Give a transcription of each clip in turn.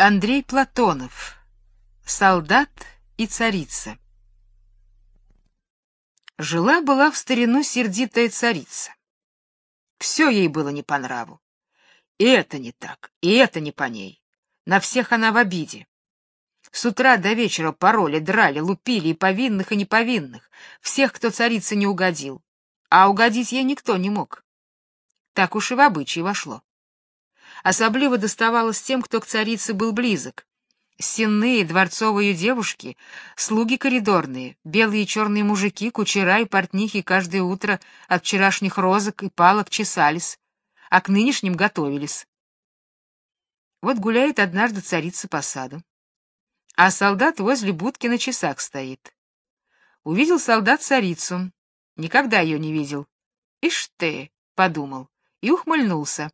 Андрей Платонов. Солдат и царица. Жила-была в старину сердитая царица. Все ей было не по нраву. И это не так, и это не по ней. На всех она в обиде. С утра до вечера пороли, драли, лупили и повинных, и неповинных, всех, кто царице не угодил. А угодить ей никто не мог. Так уж и в обычай вошло. Особливо доставалось тем, кто к царице был близок. Сенные дворцовые девушки, слуги коридорные, белые и черные мужики, кучера и портнихи каждое утро от вчерашних розок и палок чесались, а к нынешним готовились. Вот гуляет однажды царица по саду, а солдат возле будки на часах стоит. Увидел солдат царицу, никогда ее не видел. «Ишь ты!» — подумал и ухмыльнулся.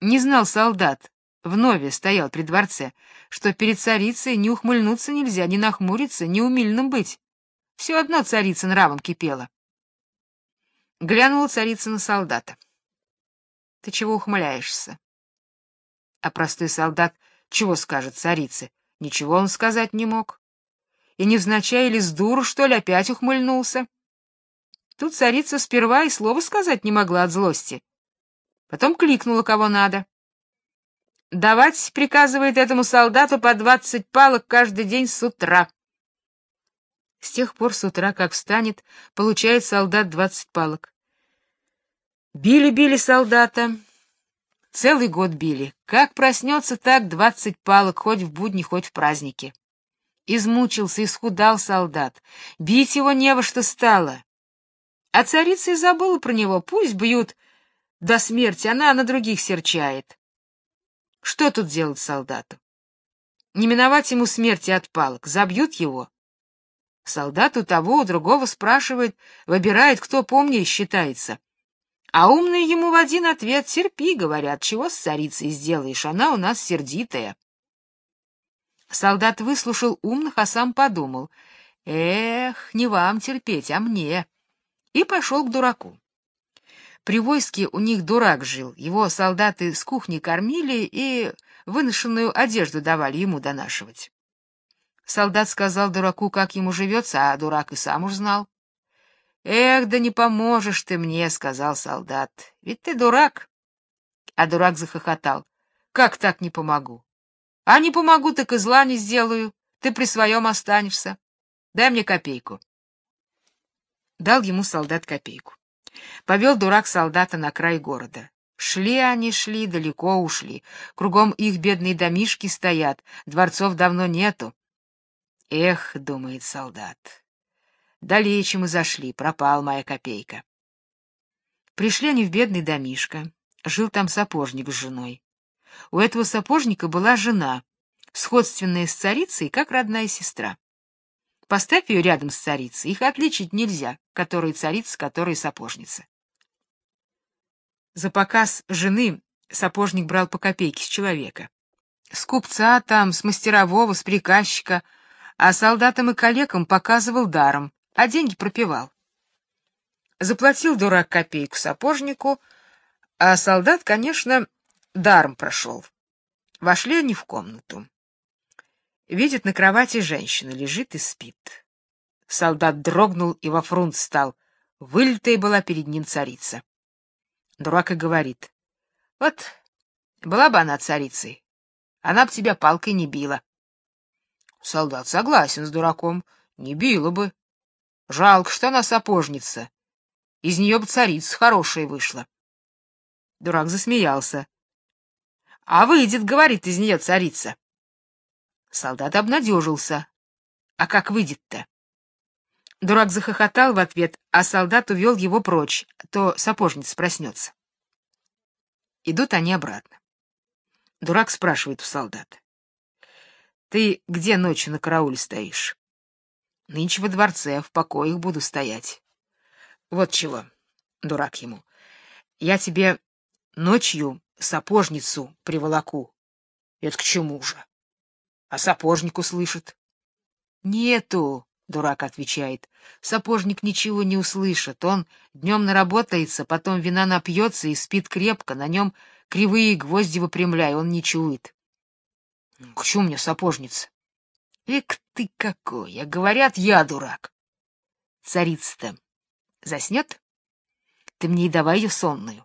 Не знал солдат, вновь стоял при дворце, что перед царицей не ухмыльнуться нельзя, не нахмуриться, не умильным быть. Все одно царица нравом кипела. Глянула царица на солдата. — Ты чего ухмыляешься? А простой солдат чего скажет царице? Ничего он сказать не мог. И невзначай или с дуру, что ли, опять ухмыльнулся? Тут царица сперва и слова сказать не могла от злости. Потом кликнула кого надо. Давать приказывает этому солдату по двадцать палок каждый день с утра. С тех пор с утра, как встанет, получает солдат двадцать палок. Били-били солдата. Целый год били. Как проснется, так двадцать палок, хоть в будни, хоть в праздники. Измучился, исхудал солдат. Бить его не во что стало. А царица и забыла про него. Пусть бьют до смерти, она на других серчает. Что тут делать солдату? Не миновать ему смерти от палок, забьют его. Солдат у того, у другого спрашивает, выбирает, кто помнее считается. А умные ему в один ответ «терпи», говорят, чего с царицей сделаешь, она у нас сердитая. Солдат выслушал умных, а сам подумал, «Эх, не вам терпеть, а мне», и пошел к дураку. При войске у них дурак жил, его солдаты с кухни кормили и выношенную одежду давали ему донашивать. Солдат сказал дураку, как ему живется, а дурак и сам уж знал. «Эх, да не поможешь ты мне», — сказал солдат, — «ведь ты дурак». А дурак захохотал. «Как так не помогу?» «А не помогу, так и зла не сделаю, ты при своем останешься. Дай мне копейку». Дал ему солдат копейку. Повел дурак солдата на край города. Шли они, шли, далеко ушли. Кругом их бедные домишки стоят, дворцов давно нету. Эх, думает солдат, далече мы зашли, пропал моя копейка. Пришли они в бедный домишко. Жил там сапожник с женой. У этого сапожника была жена, сходственная с царицей, как родная сестра. Поставь ее рядом с царицей, их отличить нельзя, которая царица, которая сапожница. За показ жены сапожник брал по копейке с человека. С купца там, с мастерового, с приказчика, а солдатам и коллегам показывал даром, а деньги пропивал. Заплатил дурак копейку сапожнику, а солдат, конечно, даром прошел. Вошли они в комнату. Видит, на кровати женщина лежит и спит. Солдат дрогнул и во фрунт стал. Вылитая была перед ним царица. Дурак и говорит. Вот, была бы она царицей, она б тебя палкой не била. Солдат согласен с дураком, не била бы. Жалко, что она сапожница. Из нее бы царица хорошая вышла. Дурак засмеялся. — А выйдет, — говорит, — из нее царица. Солдат обнадежился. А как выйдет-то? Дурак захохотал в ответ, а солдат увел его прочь, то сапожница проснется. Идут они обратно. Дурак спрашивает у солдата. — Ты где ночью на карауле стоишь? — Нынче во дворце, в покоях буду стоять. — Вот чего, — дурак ему, — я тебе ночью сапожницу приволоку. — Это к чему же? А сапожник услышит. — Нету, — дурак отвечает. Сапожник ничего не услышит. Он днем наработается, потом вина напьется и спит крепко, на нем кривые гвозди выпрямляя, он не чует. — К чему мне сапожница? — Эк ты какой! А говорят, я дурак. Царица-то заснет? Ты мне и давай ее сонную.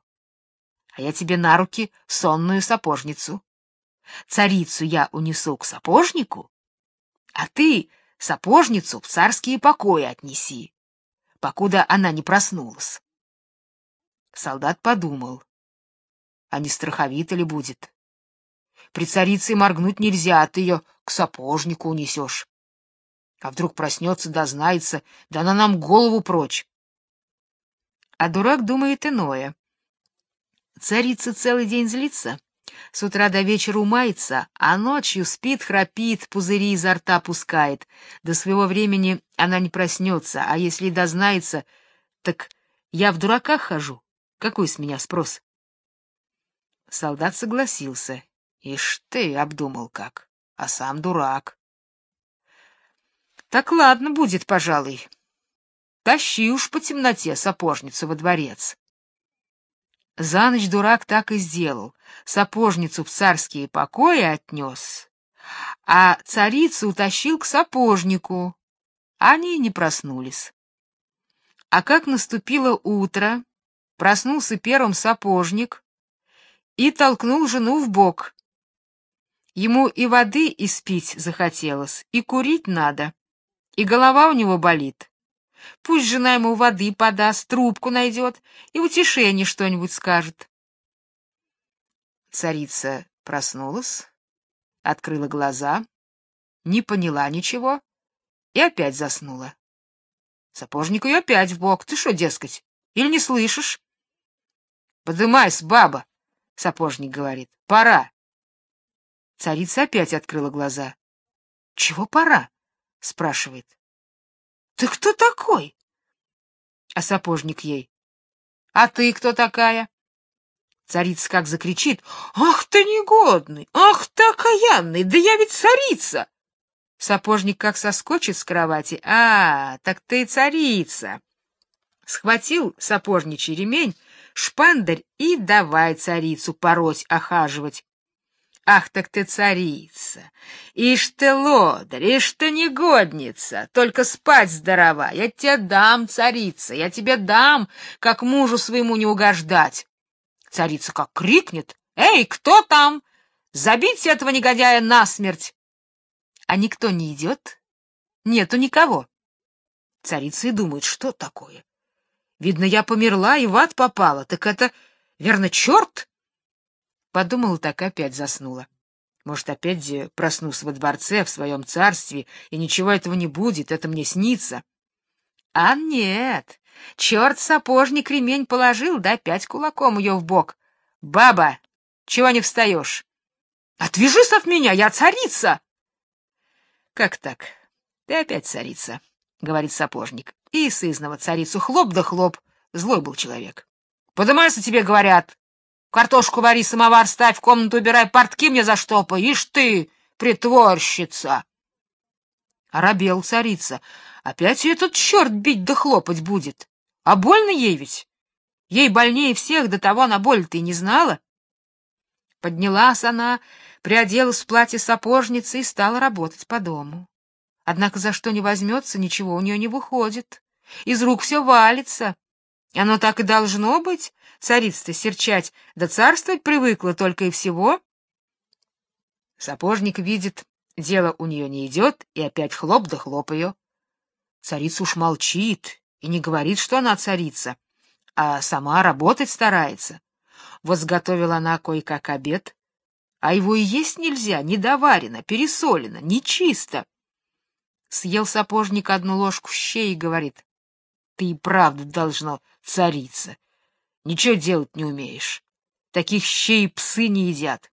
А я тебе на руки сонную сапожницу. Царицу я унесу к сапожнику, а ты сапожницу в царские покои отнеси, покуда она не проснулась. Солдат подумал, а не страховито ли будет? При царице моргнуть нельзя, а ты ее к сапожнику унесешь. А вдруг проснется, дознается, да она нам голову прочь. А дурак думает иное. Царица целый день злится, с утра до вечера умается, а ночью спит, храпит, пузыри изо рта пускает. До своего времени она не проснется, а если и дознается, так я в дураках хожу. Какой с меня спрос? Солдат согласился. Ишь ты, обдумал как, а сам дурак. Так ладно будет, пожалуй. Тащи уж по темноте сапожницу во дворец. За ночь дурак так и сделал. Сапожницу в царские покои отнес, а царицу утащил к сапожнику. Они не проснулись. А как наступило утро, проснулся первым сапожник и толкнул жену в бок. Ему и воды испить захотелось, и курить надо, и голова у него болит. Пусть жена ему воды подаст, трубку найдет и утешение что-нибудь скажет. Царица проснулась, открыла глаза, не поняла ничего и опять заснула. Сапожник ее опять в бок. Ты что, дескать, или не слышишь? Подымайся, баба, сапожник говорит. Пора. Царица опять открыла глаза. Чего пора? спрашивает. Ты кто такой? А сапожник ей. А ты кто такая? Царица как закричит. Ах ты негодный! Ах ты окаянный! Да я ведь царица! Сапожник как соскочит с кровати. А, так ты царица! Схватил сапожничий ремень, шпандарь и давай царицу пороть, охаживать. Ах, так ты царица! Ишь ты лодырь, ишь ты негодница! Только спать здорова! Я тебе дам, царица, я тебе дам, как мужу своему не угождать!» Царица как крикнет «Эй, кто там? Забить этого негодяя насмерть!» А никто не идет? Нету никого. Царица и думает, что такое? Видно, я померла и в ад попала, так это, верно, черт? Подумала так опять заснула. Может, опять проснусь во дворце, в своем царстве, и ничего этого не будет, это мне снится. А нет, черт сапожник ремень положил, да опять кулаком ее в бок. Баба, чего не встаешь? Отвяжись от меня, я царица! Как так? Ты опять царица, говорит сапожник. И сызного царицу хлоп да хлоп, злой был человек. Подымайся, тебе говорят, Картошку вари, самовар ставь, комнату убирай, портки мне заштопай. Ишь ты, притворщица! Оробел царица. Опять этот черт бить да хлопать будет. А больно ей ведь? Ей больнее всех, до того она боль-то и не знала. Поднялась она, приоделась в платье сапожницы и стала работать по дому. Однако за что не возьмется, ничего у нее не выходит. Из рук все валится. Оно так и должно быть, царица-то серчать, да царствовать привыкла только и всего. Сапожник видит, дело у нее не идет, и опять хлоп да хлоп ее. Царица уж молчит и не говорит, что она царица, а сама работать старается. Возготовила она кое-как обед, а его и есть нельзя, недоварено, пересолено, нечисто. Съел сапожник одну ложку щей и говорит, ты и правда должна царица. Ничего делать не умеешь. Таких щей псы не едят.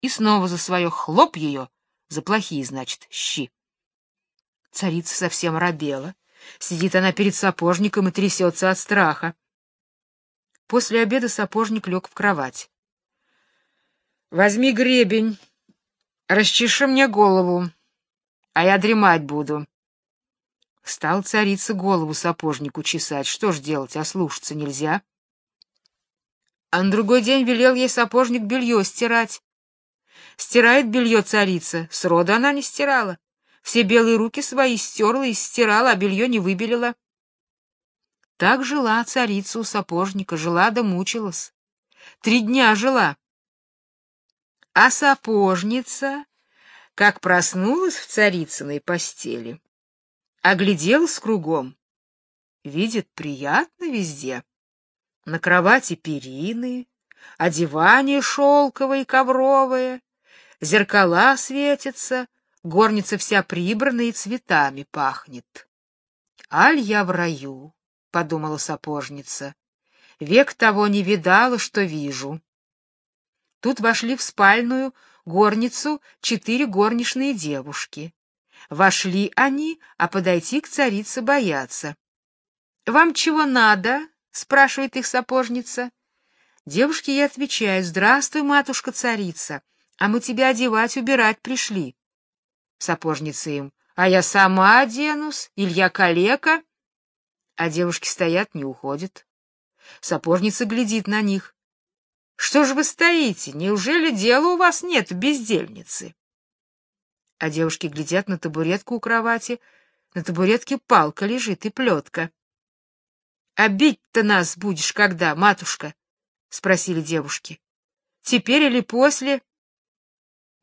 И снова за свое хлоп ее, за плохие, значит, щи. Царица совсем робела. Сидит она перед сапожником и трясется от страха. После обеда сапожник лег в кровать. — Возьми гребень, расчеши мне голову, а я дремать буду. Стал царица голову сапожнику чесать. Что ж делать, ослушаться нельзя. А на другой день велел ей сапожник белье стирать. Стирает белье царица, сроду она не стирала. Все белые руки свои стерла и стирала, а белье не выбелила. Так жила царица у сапожника, жила да мучилась. Три дня жила. А сапожница, как проснулась в царицыной постели, огляделась кругом. Видит, приятно везде. На кровати перины, одевание шелковое и ковровое, зеркала светятся, горница вся прибрана и цветами пахнет. «Аль я в раю», — подумала сапожница, — «век того не видала, что вижу». Тут вошли в спальную горницу четыре горничные девушки. Вошли они, а подойти к царице боятся. «Вам чего надо?» — спрашивает их сапожница. Девушки ей отвечают, «Здравствуй, матушка-царица, а мы тебя одевать, убирать пришли». Сапожница им, «А я сама оденусь, Илья калека». А девушки стоят, не уходят. Сапожница глядит на них. «Что же вы стоите? Неужели дела у вас нет, бездельницы?» А девушки глядят на табуретку у кровати. На табуретке палка лежит и плетка. «А бить-то нас будешь когда, матушка?» — спросили девушки. «Теперь или после?»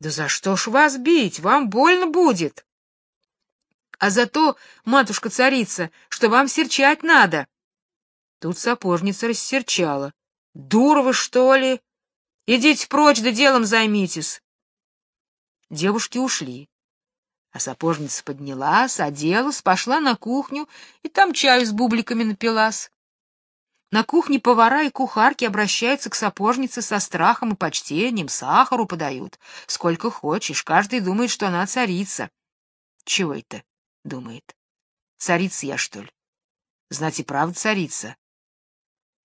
«Да за что ж вас бить? Вам больно будет!» «А за то, матушка-царица, что вам серчать надо!» Тут сапожница рассерчала. «Дура вы, что ли? Идите прочь, да делом займитесь!» Девушки ушли. А сапожница поднялась, оделась, пошла на кухню и там чаю с бубликами напилась. На кухне повара и кухарки обращаются к сапожнице со страхом и почтением, сахару подают. Сколько хочешь, каждый думает, что она царица. Чего это? — думает. Царица я, что ли? Знать и правда царица.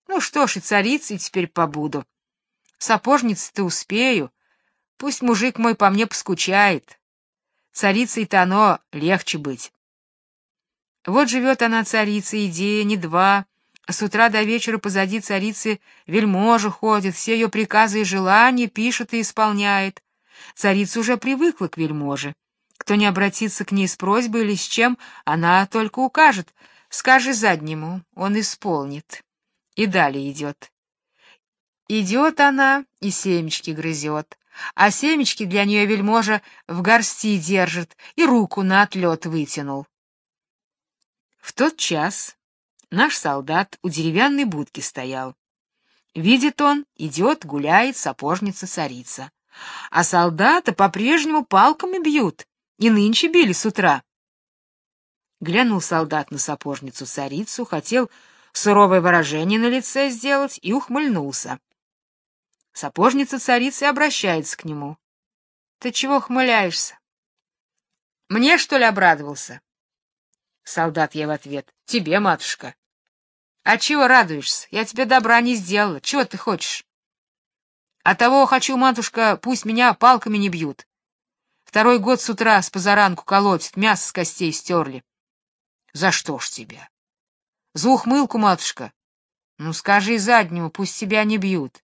Ну что ж, и царицей теперь побуду. Сапожница-то успею. Пусть мужик мой по мне поскучает. Царицей-то оно легче быть. Вот живет она царица и день, и два. С утра до вечера позади царицы вельможа ходит, все ее приказы и желания пишет и исполняет. Царица уже привыкла к вельможе. Кто не обратится к ней с просьбой или с чем, она только укажет. Скажи заднему, он исполнит. И далее идет. Идет она и семечки грызет а семечки для нее вельможа в горсти держит и руку на отлет вытянул. В тот час наш солдат у деревянной будки стоял. Видит он, идет, гуляет сапожница-царица. А солдата по-прежнему палками бьют, и нынче били с утра. Глянул солдат на сапожницу-царицу, хотел суровое выражение на лице сделать и ухмыльнулся. Сапожница царицы обращается к нему. — Ты чего хмыляешься? — Мне, что ли, обрадовался? Солдат я в ответ. — Тебе, матушка. — А чего радуешься? Я тебе добра не сделала. Чего ты хочешь? — А того хочу, матушка, пусть меня палками не бьют. Второй год с утра с позаранку колотят, мясо с костей стерли. — За что ж тебя? — За ухмылку, матушка. — Ну, скажи заднему, пусть тебя не бьют.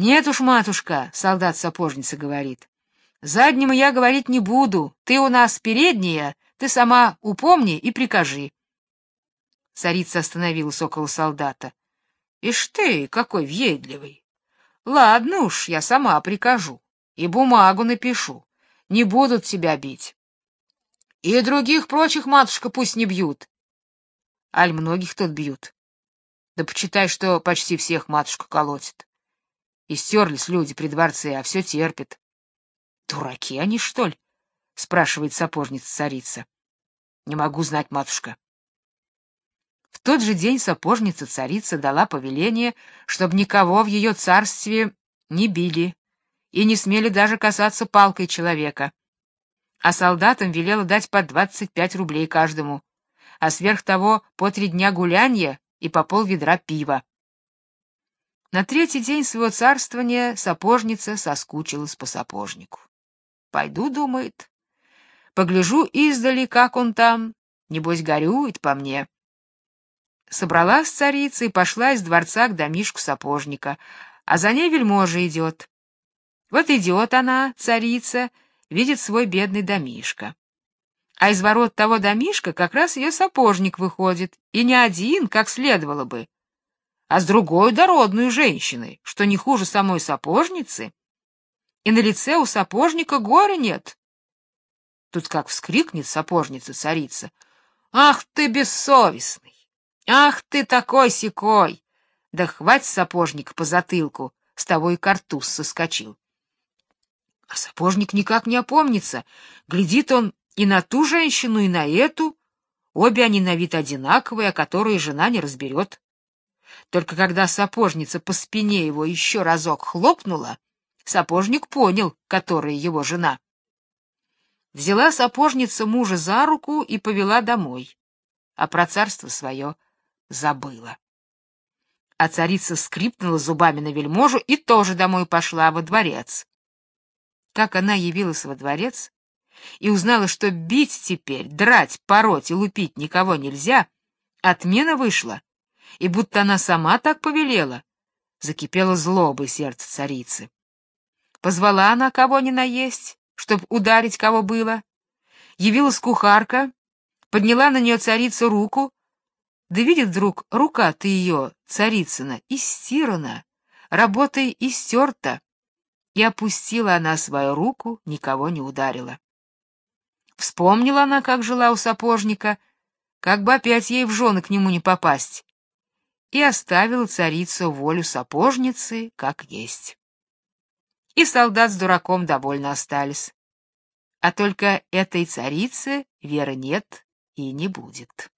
«Нет уж, матушка», — солдат-сапожница говорит, — «заднему я говорить не буду. Ты у нас передняя, ты сама упомни и прикажи». Царица остановилась около солдата. «Ишь ты, какой въедливый! Ладно уж, я сама прикажу и бумагу напишу. Не будут тебя бить. И других прочих, матушка, пусть не бьют. Аль многих тут бьют. Да почитай, что почти всех матушка колотит. И стерлись люди при дворце, а все терпят. — Дураки они, что ли? — спрашивает сапожница-царица. — Не могу знать, матушка. В тот же день сапожница-царица дала повеление, чтобы никого в ее царстве не били и не смели даже касаться палкой человека. А солдатам велела дать по двадцать пять рублей каждому, а сверх того по три дня гулянья и по полведра пива. На третий день своего царствования сапожница соскучилась по сапожнику. «Пойду», — думает, — «погляжу издали, как он там, небось горюет по мне». Собралась царица и пошла из дворца к домишку сапожника, а за ней вельможа идет. Вот идет она, царица, видит свой бедный домишко. А из ворот того домишка как раз ее сапожник выходит, и не один, как следовало бы, а с другой дородной женщиной, что не хуже самой сапожницы. И на лице у сапожника горя нет. Тут как вскрикнет сапожница-царица. «Ах ты бессовестный! Ах ты такой-сякой!» Да хвать сапожник по затылку, с того и картуз соскочил. А сапожник никак не опомнится. Глядит он и на ту женщину, и на эту. Обе они на вид одинаковые, а которые жена не разберет. Только когда сапожница по спине его еще разок хлопнула, сапожник понял, которая его жена. Взяла сапожница мужа за руку и повела домой, а про царство свое забыла. А царица скрипнула зубами на вельможу и тоже домой пошла во дворец. Как она явилась во дворец и узнала, что бить теперь, драть, пороть и лупить никого нельзя, отмена вышла, и будто она сама так повелела, закипело злобой сердце царицы. Позвала она кого ни наесть, чтоб ударить кого было. Явилась кухарка, подняла на нее царица руку, да видит вдруг, рука-то ее, царицына, истирана, работой истерта, и опустила она свою руку, никого не ударила. Вспомнила она, как жила у сапожника, как бы опять ей в жены к нему не попасть, и оставила царицу волю сапожницы, как есть. И солдат с дураком довольно остались. А только этой царицы веры нет и не будет.